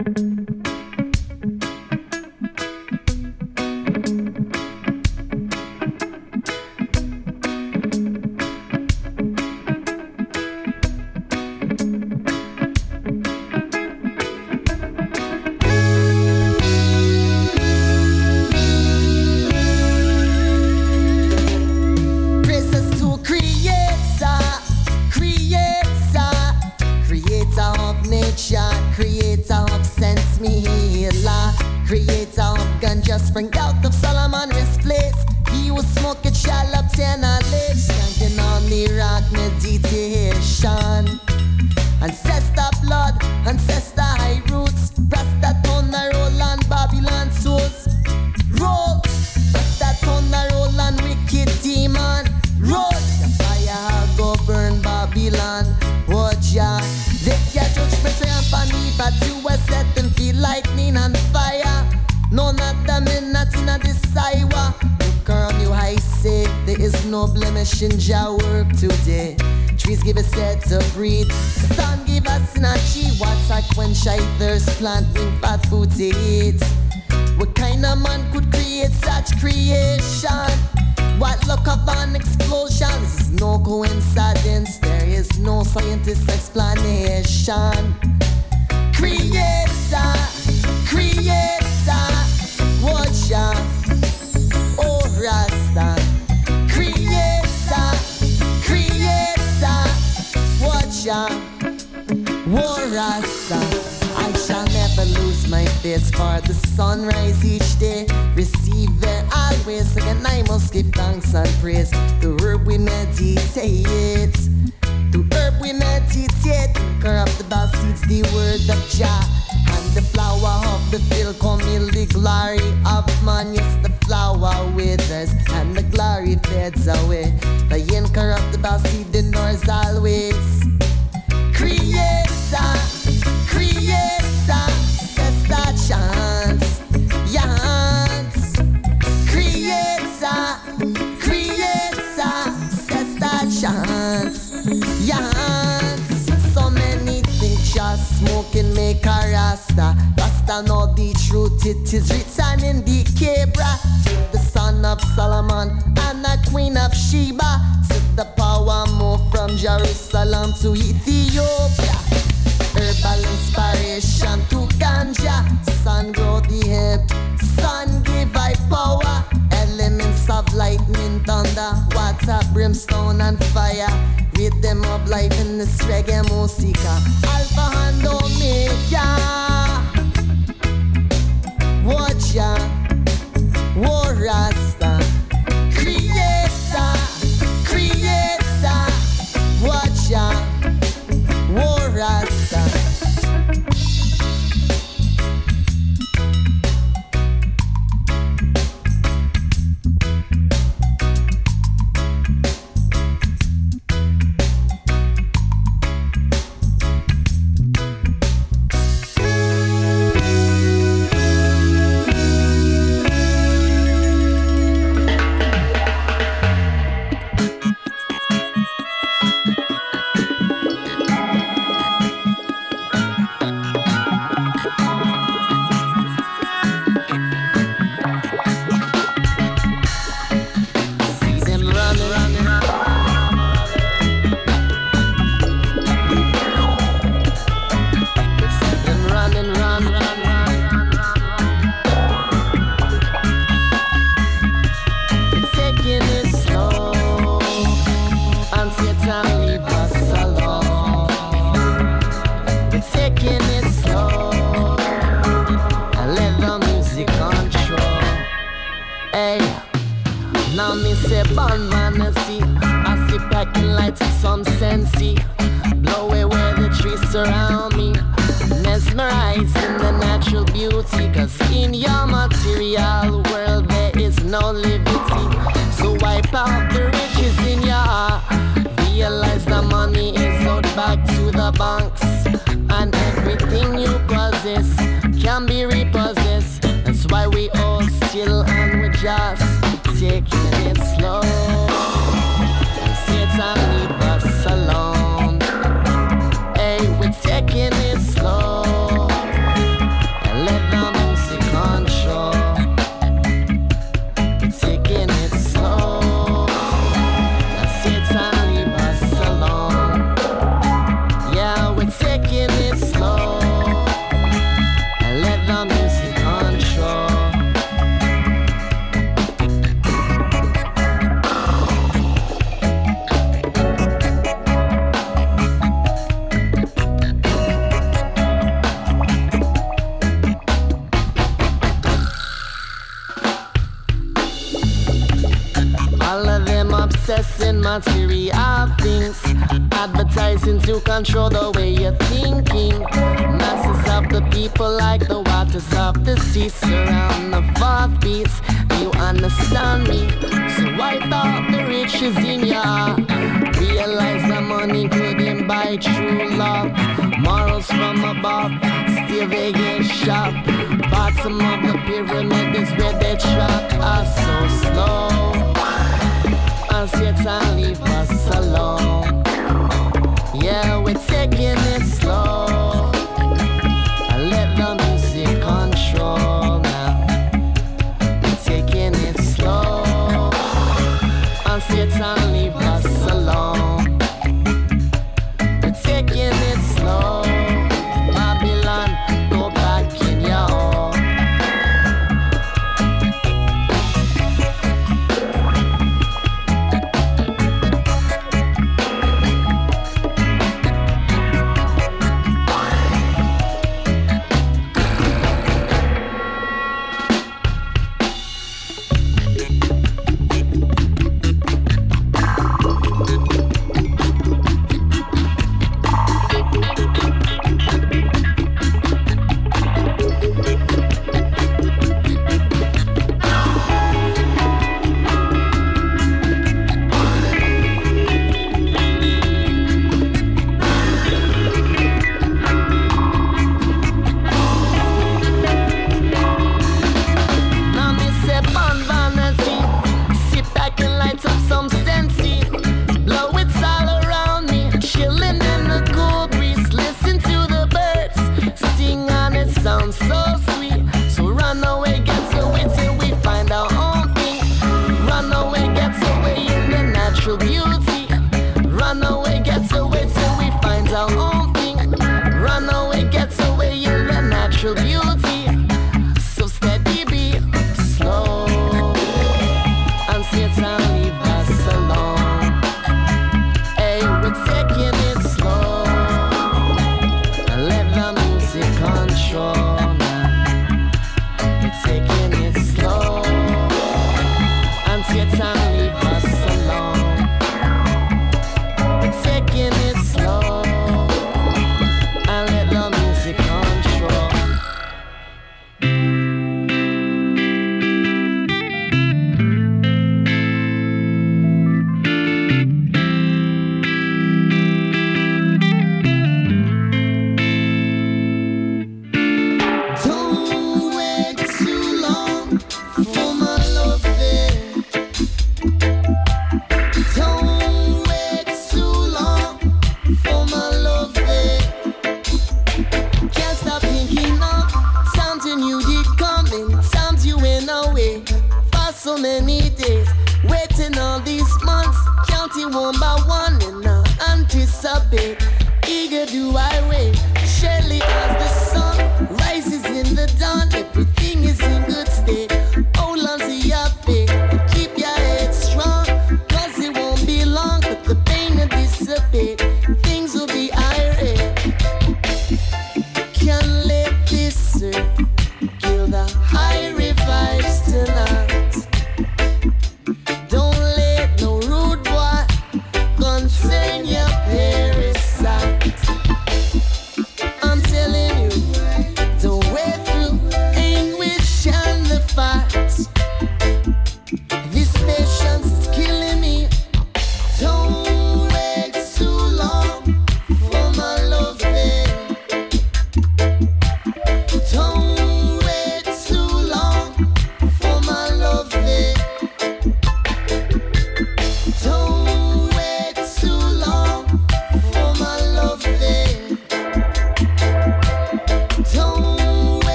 it slow.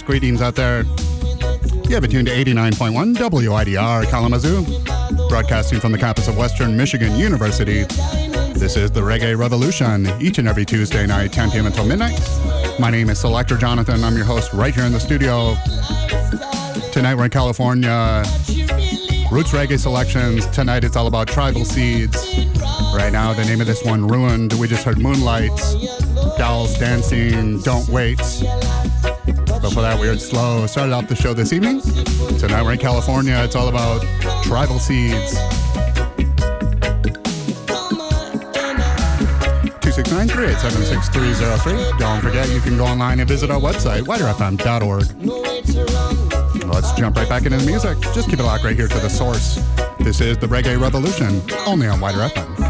Greetings out there. You have it tuned to 89.1 WIDR Kalamazoo, broadcasting from the campus of Western Michigan University. This is the Reggae Revolution, each and every Tuesday night, 10 p.m. until midnight. My name is Selector Jonathon. I'm your host right here in the studio. Tonight we're in California. Roots Reggae Selections. Tonight it's all about tribal seeds. Right now, the name of this one, Ruined. We just heard Moonlight, Dolls Dancing, Don't Wait. Before that, we heard Slow. Started off the show this evening. Tonight we're in California. It's all about tribal seeds. 269 Don't forget, you can go online and visit our website, widrfm.org. Let's jump right back into the music. Just keep it locked right here to the source. This is the Reggae Revolution, only on WIDR FM.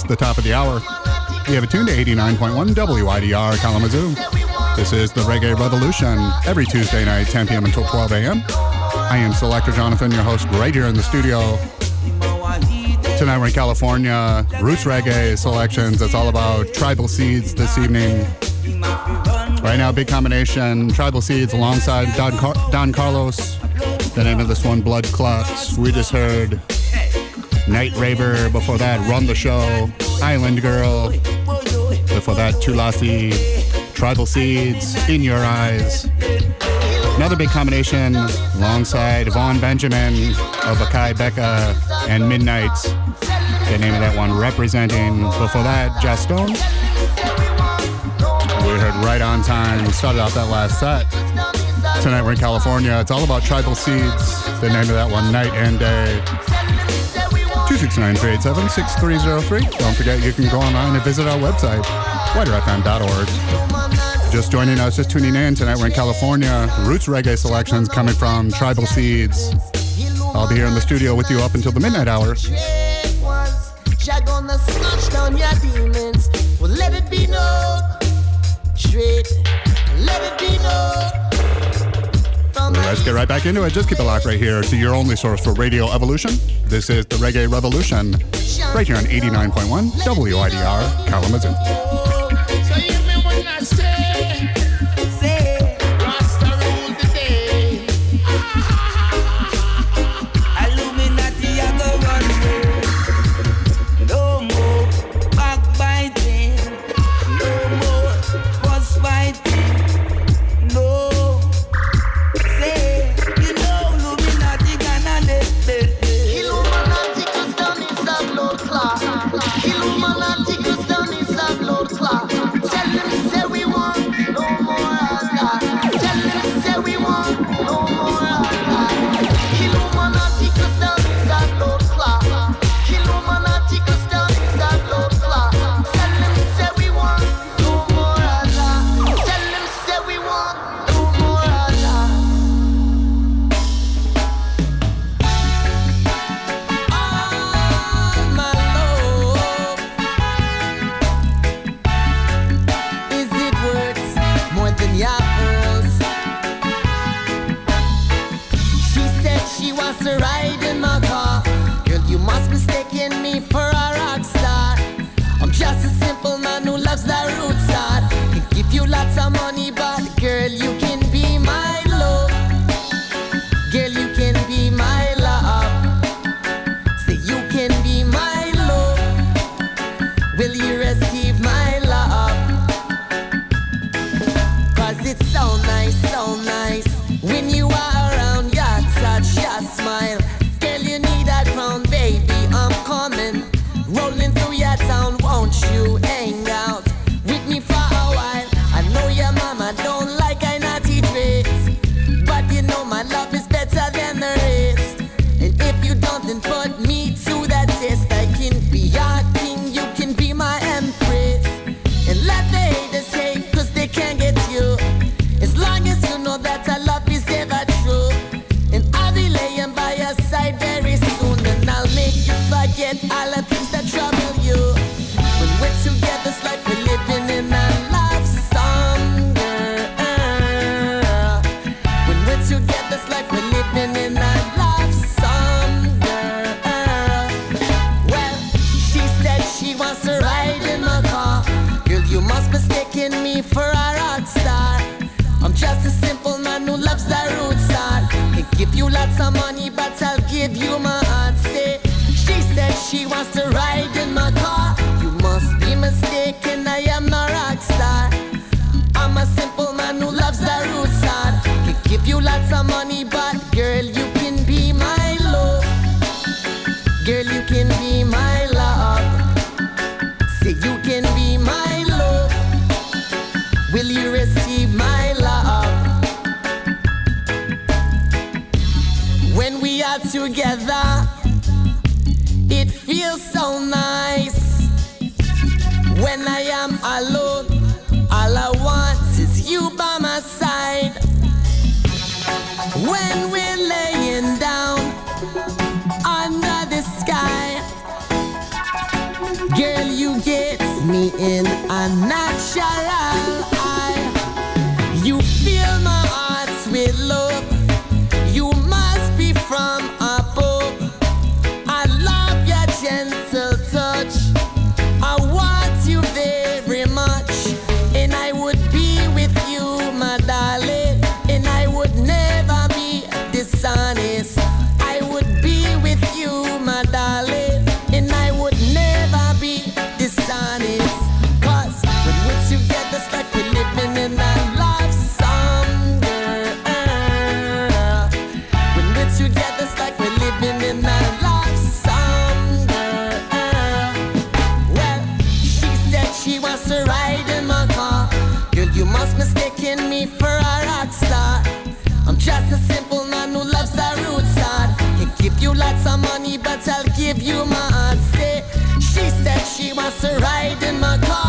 It's the top of the hour. We have it tuned to 89.1 WIDR Kalamazoo. This is the Reggae Revolution every Tuesday night, 10 p.m. until 12 a.m. I am Selector Jonathon, your host, right here in the studio. Tonight we're in California. Roots Reggae selections. It's all about tribal seeds this evening. Right now, big combination. Tribal seeds alongside Don, Car- Don Carlos. The name of this one, Blood Clots. We just heard Night Raver. Before that, Run the Show, Island Girl. Before that, Tulasi, Tribal Seeds, In Your Eyes. Another big combination alongside Vaughn Benjamin of Akae Beka and Midnights. The name of that one representing. Before that, Stone. We heard Right on Time. Started off that last set. Tonight we're in California. It's all about tribal seeds. The name of that one, Night and Day. 269-387-6303. Don't forget you can go online and visit our website, widrfm.org. Just joining us, just tuning in tonight, we're in California. Roots reggae selections coming from Tribal Seeds. I'll be here in the studio with you up until the midnight hour. Let's get right back into it. Just keep it locked right here to your only source for Radio Evolution. This is the Reggae Revolution, right here on 89.1 WIDR Kalamazoo. a simple man who loves the roots hard. Can give you lots of money, but I'll give you my heart. Say, she said she wants to ride in my car.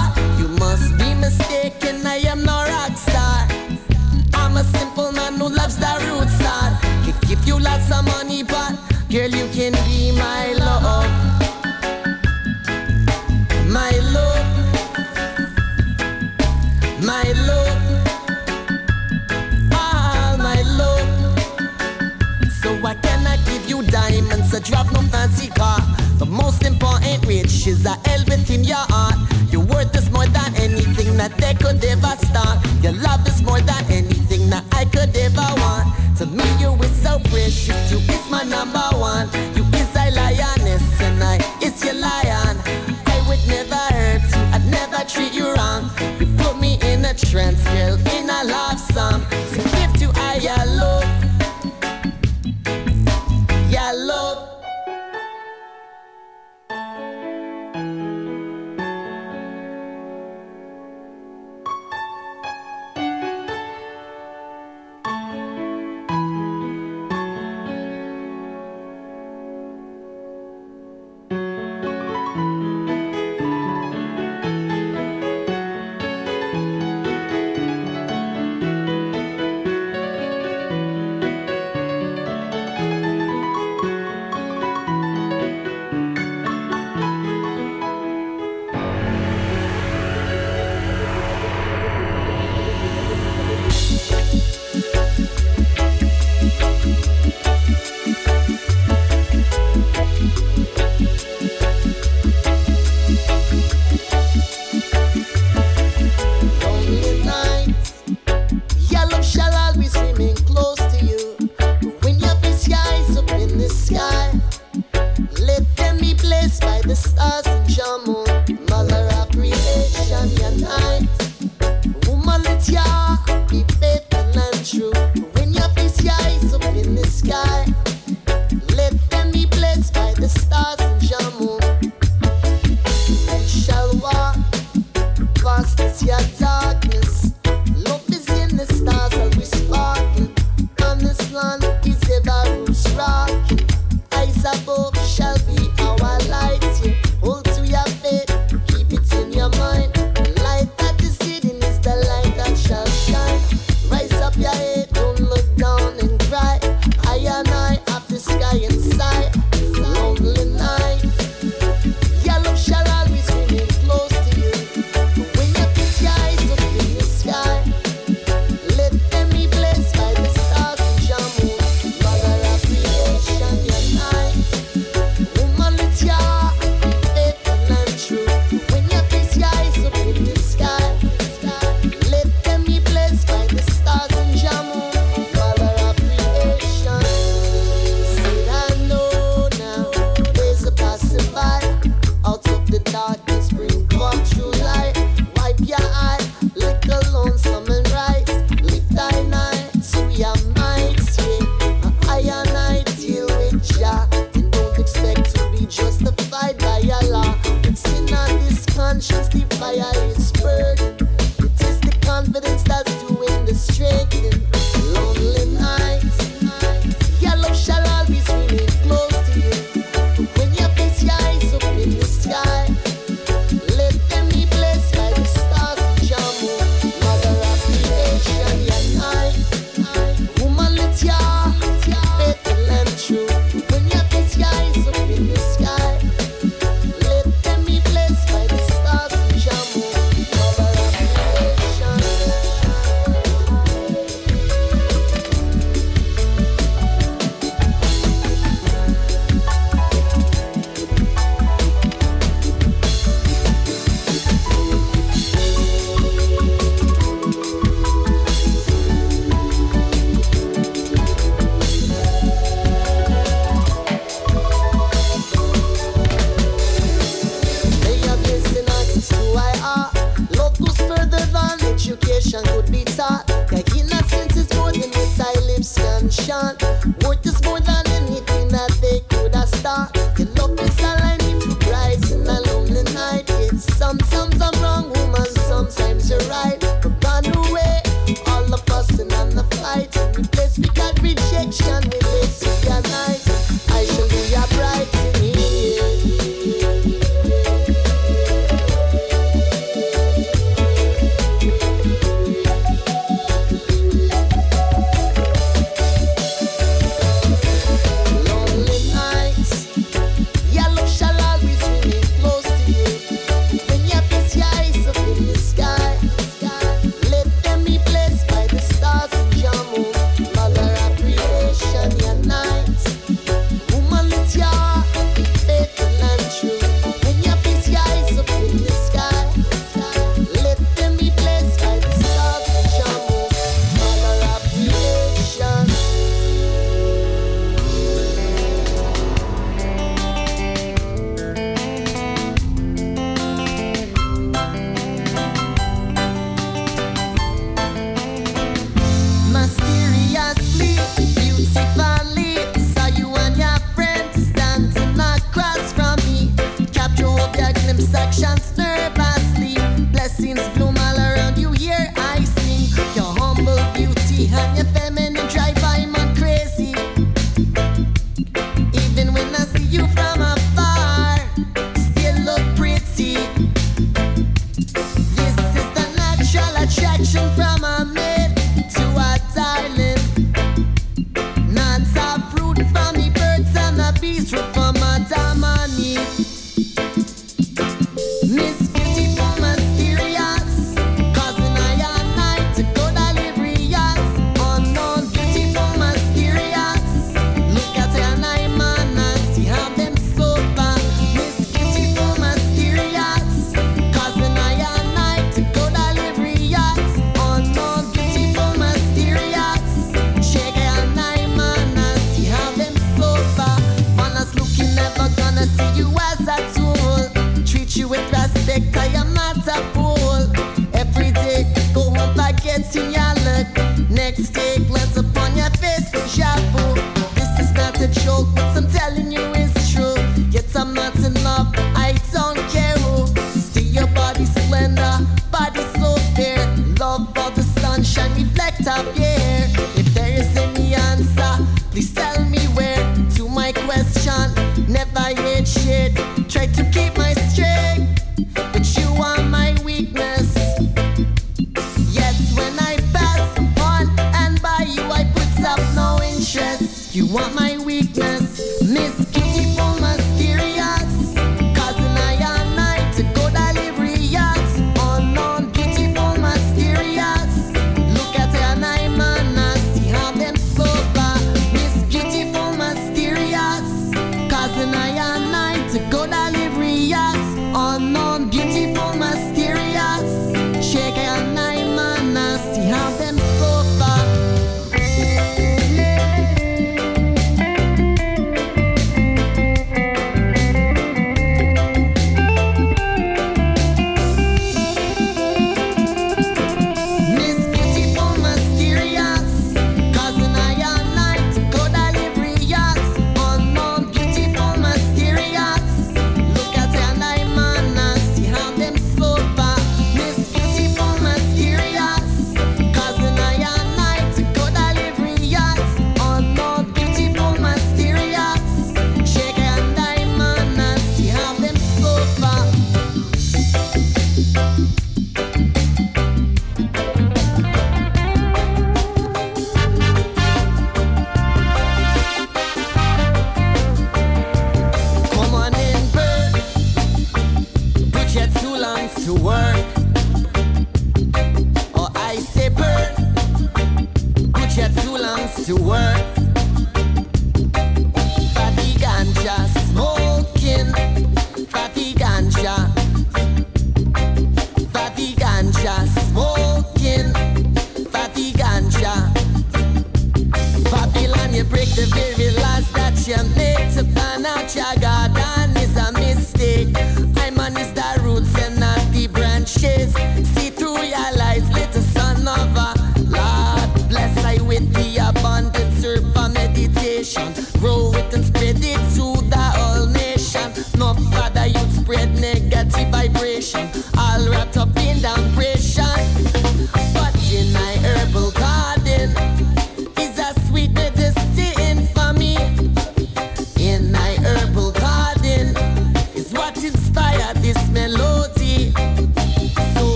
could ever start. Your love is more than anything that I could ever want. To me, you is so precious. You is my number one. You is a lioness, and I is your lion. I would never hurt you. I'd never treat you wrong. You put me in a trance, girl, in a love song.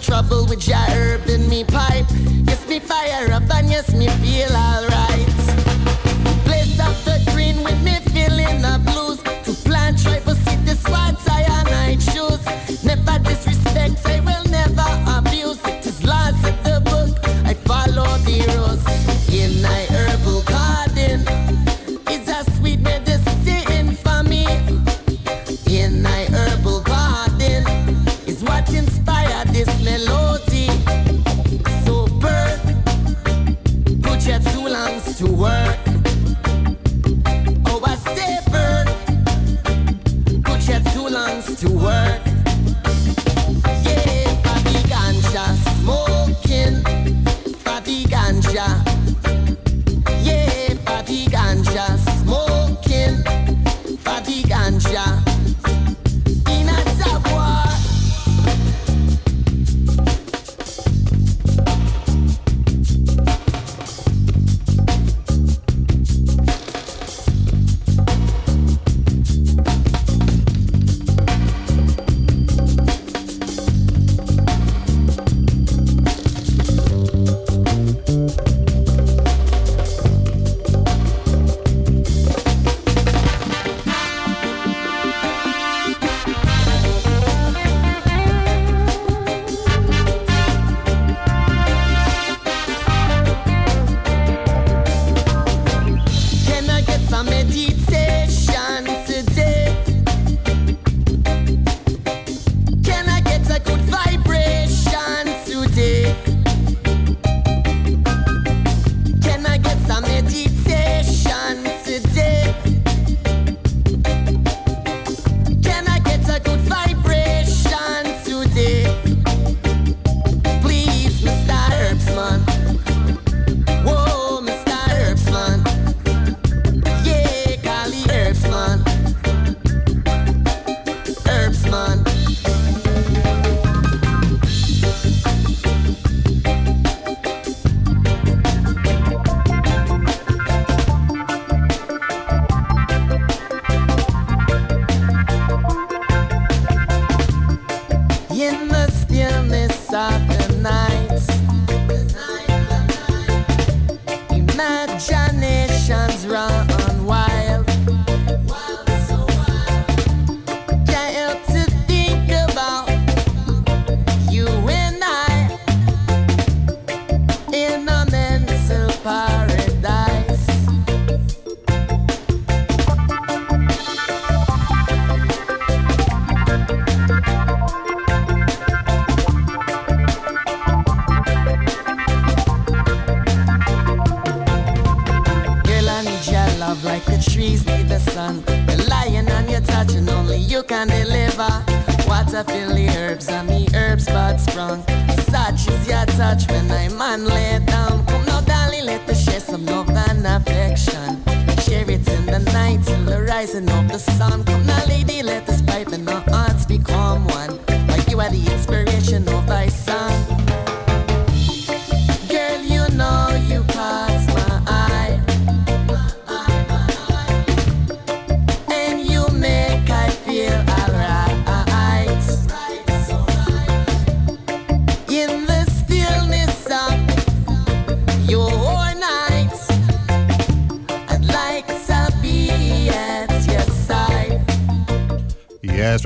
trouble with your herb in me pipe. Yes, me fire up and yes, me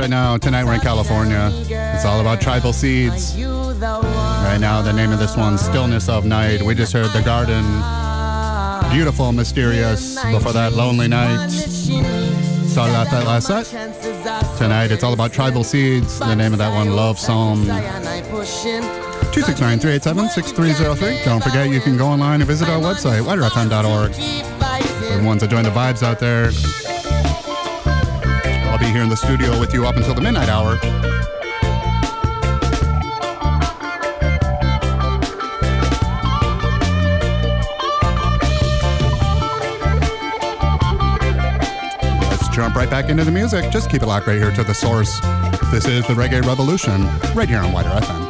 right now, tonight we're in California. It's all about tribal seeds. Right now, the name of this one, Stillness of Night. We just heard The Garden. Beautiful, mysterious. Before that, Lonely Night. Started that last set. Tonight, it's all about tribal seeds. The name of that one, Love Psalm. 269 387 6303. Don't forget, you can go online and visit our website, the ones that join the vibes out there, I'll be here in the studio with you up until the midnight hour. Let's jump right back into the music. Just keep it locked right here to the source. This is the Reggae Revolution, right here on WIDR FM.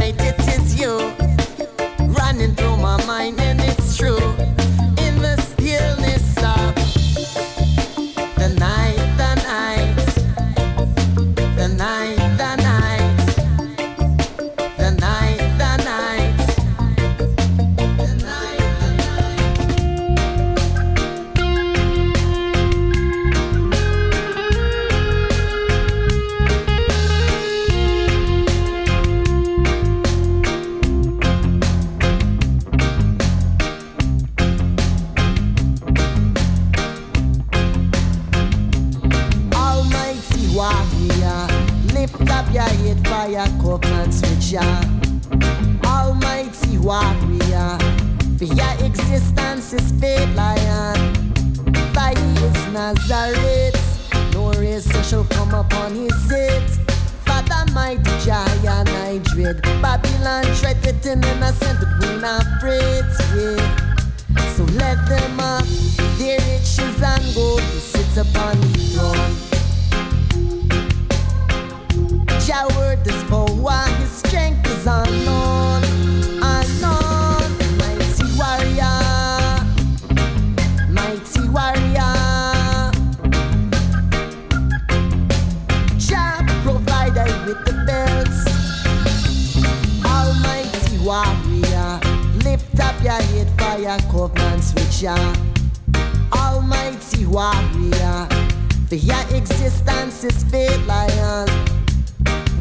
Night, for your with Jah. Almighty warrior, for your existence is lion.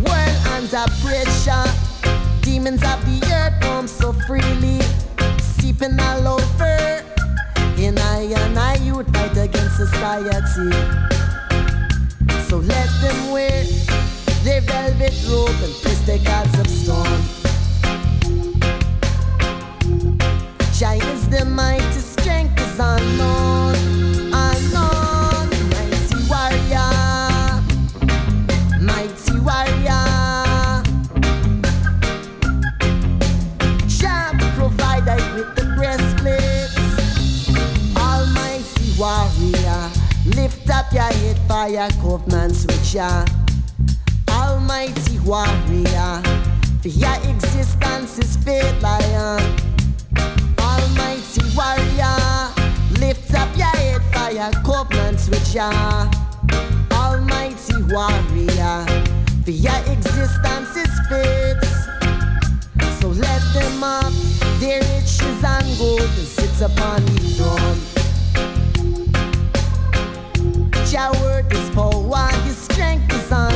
World under pressure, demons of the earth roam so freely, seeping all over. In I and I youth fight against society. So let them wear their velvet robe and kiss their gods of stone. Jah is the mighty strength is unknown, unknown. Mighty warrior, mighty warrior. Jah provide I with the. Almighty warrior, lift up your head with. Almighty warrior, for your existence is faith warrior. Lift up your head, fire covenants with ya. Almighty warrior, for your existence is fit. So let them up, their riches and gold, and sit upon the throne. Your word is power, your strength is on.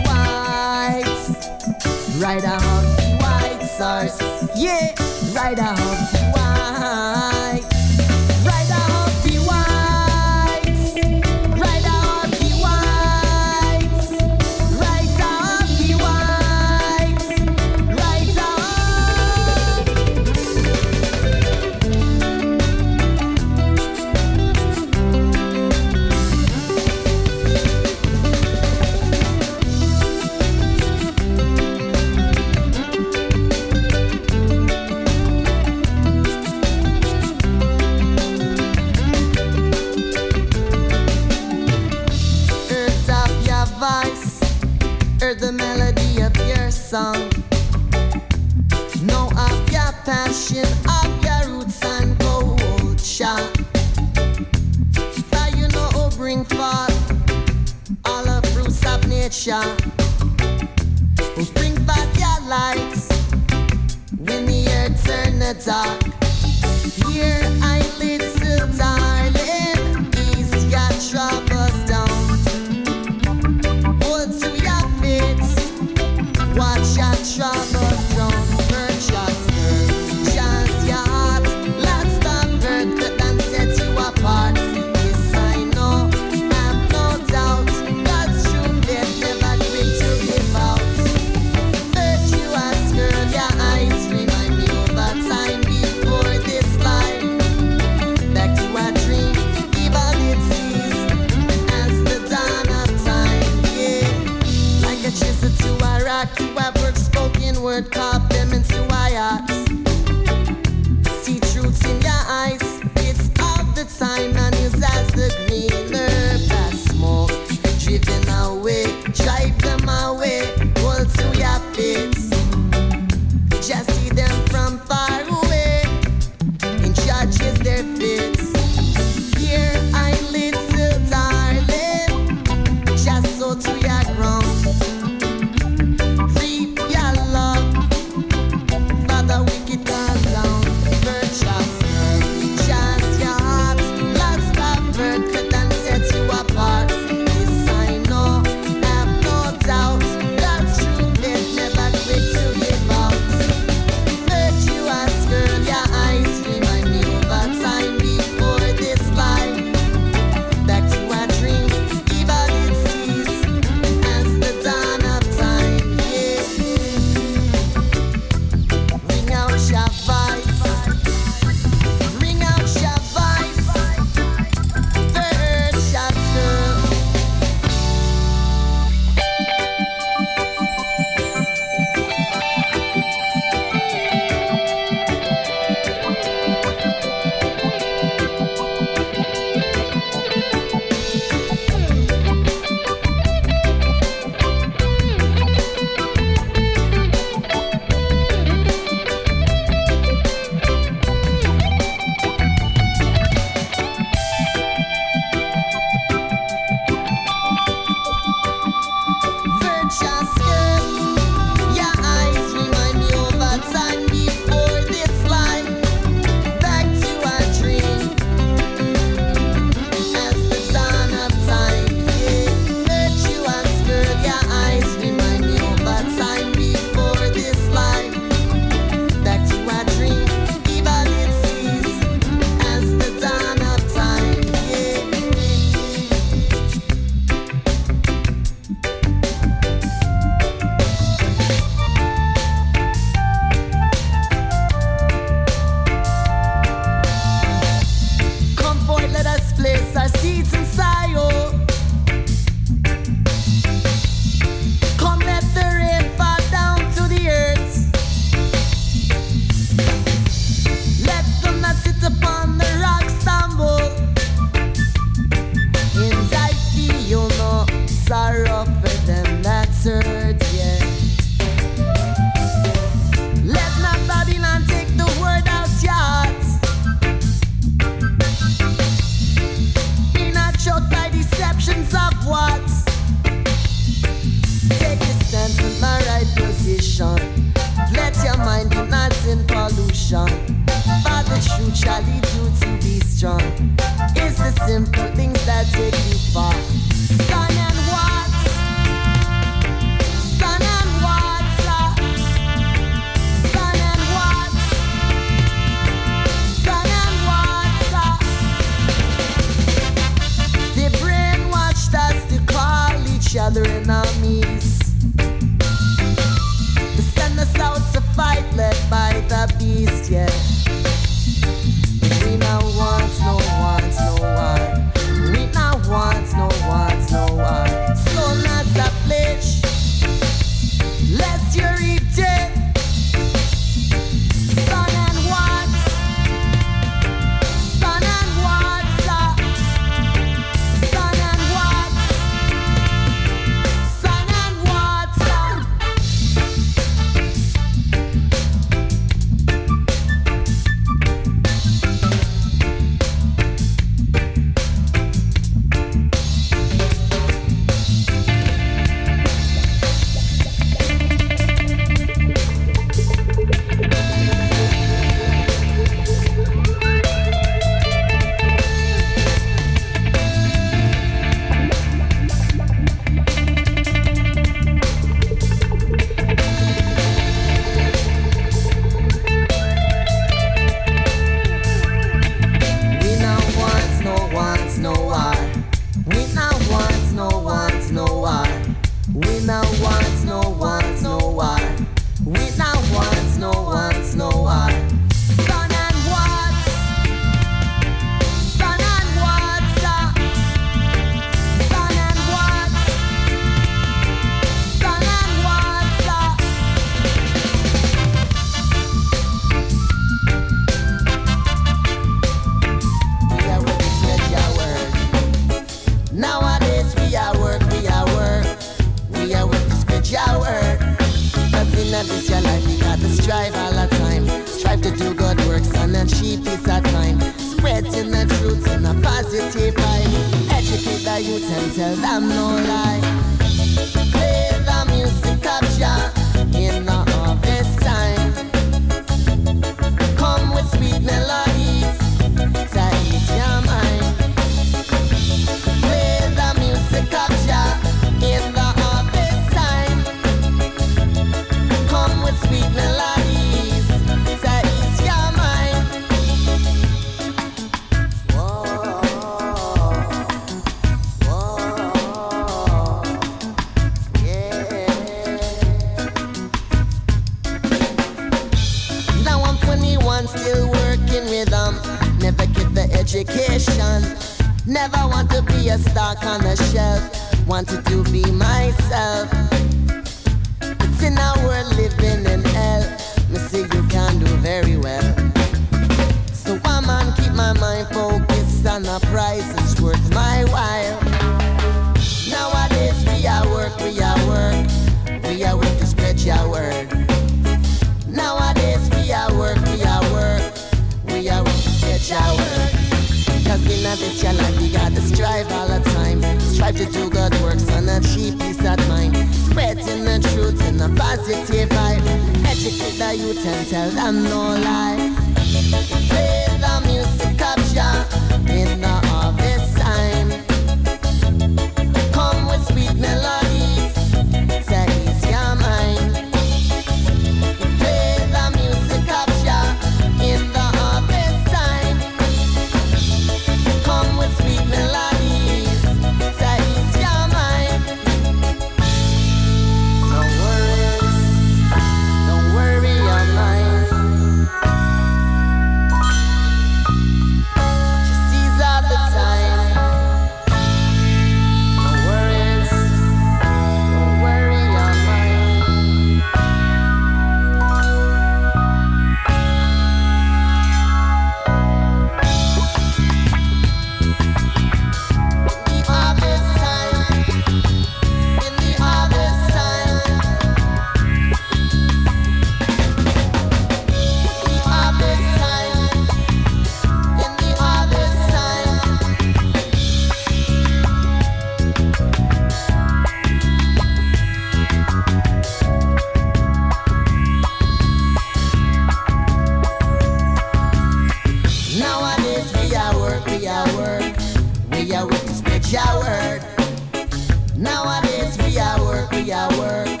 we are work,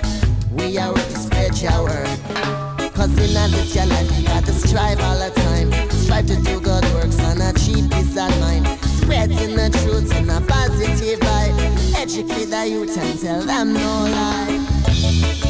we are work to spread your word. Cause in this gallant, you got to strive all the time. Strive to do good works and achieve peace of mind. Spreading the truth in a positive vibe. Educate the youth and tell them no lie.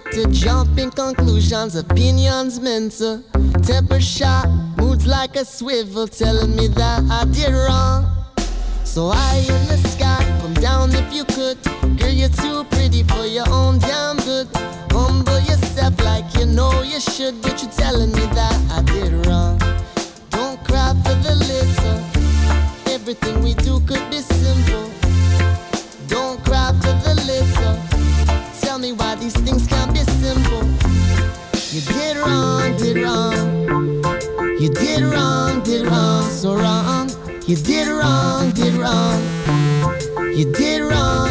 quick to jump in conclusions, opinions mental. Temper shot, moods like a swivel, telling me that I did wrong. So high in the sky, come down if you could. Girl, you're too pretty for your own damn good. Humble yourself like you know you should, but you're telling me that I did wrong. Don't cry for the little. Everything we do could be simple. tell me why these things can't be simple. You did wrong, did wrong. You did wrong, did wrong, so wrong. You did wrong, did wrong. You did wrong.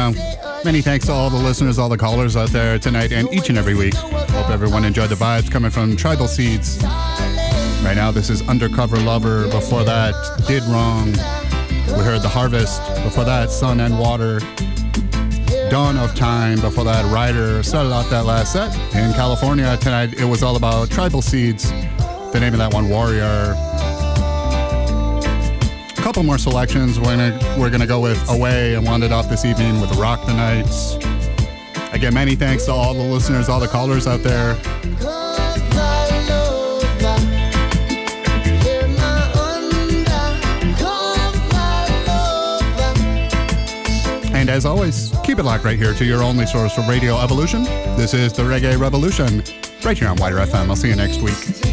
Now. Many thanks to all the listeners, all the callers out there tonight and each and every week. Hope everyone enjoyed the vibes coming from Tribal Seeds. Right now, this is Undercover Lover. Before that, Did Wrong. We heard The Harvest. Before that, Sun and Water. Dawn of Time. Before that, Rider. Started out that last set in California. Tonight, it was all about Tribal Seeds. The name of that one, Warrior couple more selections. We're gonna we're gonna go with Away and wound it off this evening with Rock the Nights. Again, many thanks to all the listeners, all the callers out there. And as always, keep it locked right here to your only source for Radio Evolution. This is the Reggae Revolution, right here on WIDR FM. I'll see you next week.